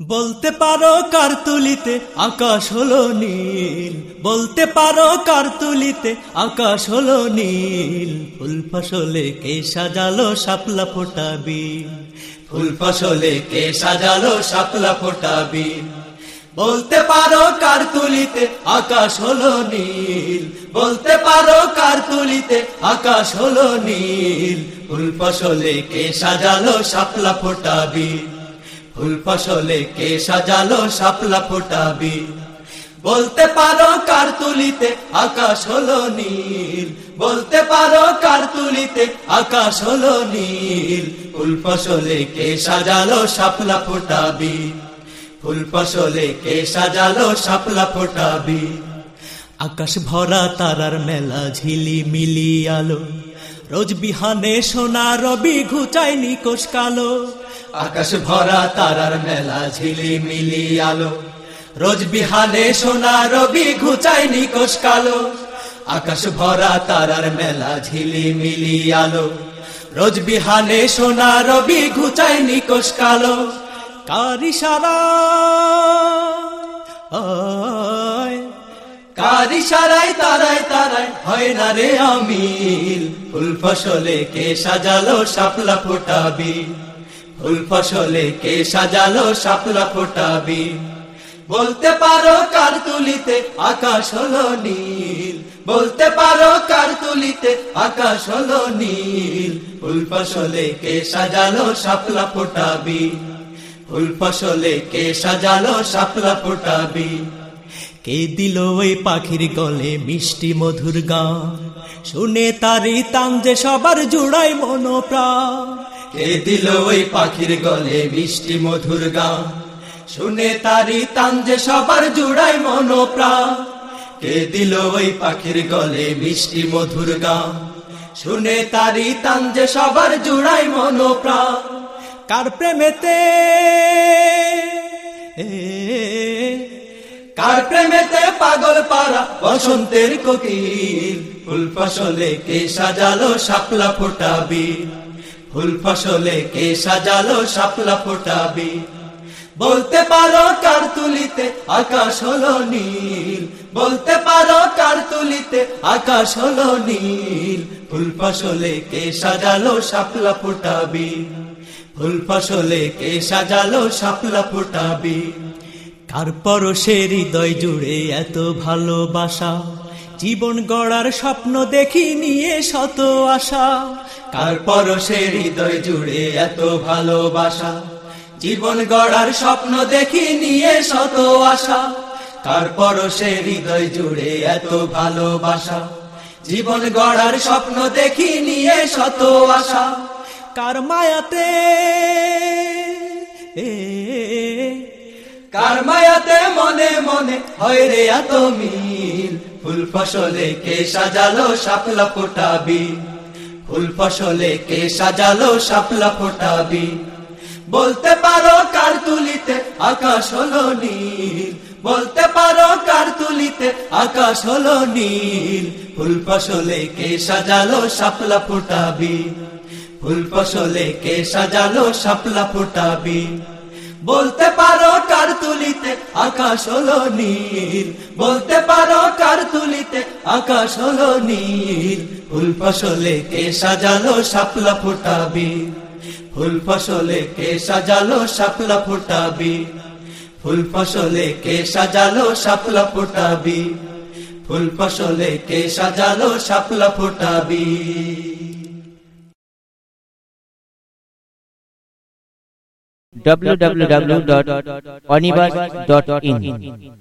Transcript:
বলতে পারো কার তুলিতে আকাশ হলো নীল। বলতে পারো কার তুলিতে আকাশ হলো নীল। ফুল ফসলে কে সাজালো শাপলা ফোটা বিল। ফুল ফসলে কে সাজালো শাপলা ফোটা বিল। বলতে পারো কার তুলিতে আকাশ হলো নীল। বলতে পারো কার তুলিতে আকাশ হলো নীল। ফুল ফসলে কে সাজালো সাপলা ফোটা বিল। ফুল ফসলে কে সাজালো শাপলা ফোটাবি? বলতে পারো কার তুলিতে আকাশ হলো নীল। বলতে পারো কার তুলিতে আকাশ হলো নীল। ফুল ফসলে কে সাজালো শাপলা ফোটাবি? ফুল ফসলে কে সাজালো শাপলা ফোটাবি? আকাশ ভরা তারার মেলা ঝিলি মিলি আলো। রোজ বিহানে সোনা রবি ঘুচাই নিকোষ কালো। আকাশ ভরা তারার মেলা ঝিলি মিলি আলো। রোজ বিহানে সোনা রবি ঘুচাই নিকোষ কালো। আকাশ ভরা তারার মেলা ঝিলি মিলি আলো। রোজ বিহানে সোনা রবি ঘুচাই নিকোষ কালো। কারি সারা কারি সারাই, তারাই তারাই, হয় না রে আমিল। ফুল ফসলে কে সাজালো শাপলা ফোটাবি ফুল ফসলে কে সাজালো শাপলা ফোটাবি বলতে পারো কার তুলিতে আকাশ হলো নীল? বলতে পারো কার তুলিতে আকাশ হলো নীল? ফুল ফসলে কে সাজালো শাপলা ফোটাবি ফুল ফসলে কে সাজালো শাপলা ফোটাবি কে দিল ওই পাখির গলে মিষ্টি মধুর গান? শুনে তারি তান যে সবার জুড়াই মনোপ্রাণ। কে দিল ওই পাখির গলে মিষ্টি মধুর গান? শুনে তারি তান যে সবার জুড়াই মনোপ্রাণ। কে দিল ওই পাখির গলে মিষ্টি মধুর গান? শুনে তারি তান যে সবার জুড়াই মনোপ্রাণ। কার প্রেমেতে? এ কার প্রেমেতে পাগল পারা বসন্তের কোকিল। ফুল ফসলে কে সাজালো শাপলা ফোটাবি ফুল ফসলে কে সাজালো শাপলা ফোটাবি বলতে পারো কার তুলিতে আকাশ হলো নীল। বলতে পারো কার তুলিতে আকাশ হলো নীল। ফুল ফসলে কে সাজালো শাপলা ফোটাবি ফুল ফসলে কে সাজালো শাপলা ফোটাবি কার পরশে হৃদয় জুড়ে এত ভালোবাসা। জীবন গড়ার স্বপ্ন দেখি নিয়ে শত আশা। কার পরশে হৃদয় জুড়ে এত ভালোবাসা। জীবন গড়ার স্বপ্ন দেখি নিয়ে শত আশা। কার পরশে হৃদয় জুড়ে এত ভালোবাসা। জীবন গড়ার স্বপ্ন দেখি নিয়ে শত আশা। কার মায়াতে কার মায়াতে মনে মনে, হয় রে এত মিল। ফুল ফসলে কে সাজালো শাপলা ফোটাবি ফুল ফসলে কে সাজালো শাপলা ফোটাবি বলতে পারো কার তুলিতে আকাশ হলো নীল? বলতে পারো কার তুলিতে আকাশ হলো নীল? ফুল ফসলে কে সাজালো সাপলা ফোটাবি ফুল ফসলে কে সাজালো সাপলা ফোটাবি বলতে পারো তুলিতে আকাশ হলো নীল। বলতে পারো কার তুলিতে আকাশ হলো নীল। ফুল ফসলে কে সাজালো শাপলা ফোটাবি ফুল ফসলে কে সাজালো শাপলা ফোটাবি ফুল ফসলে কে সাজালো শাপলা ফোটাবি ফুল ফসলে কে সাজালো শাপলা ফোটাবি www.onibus.in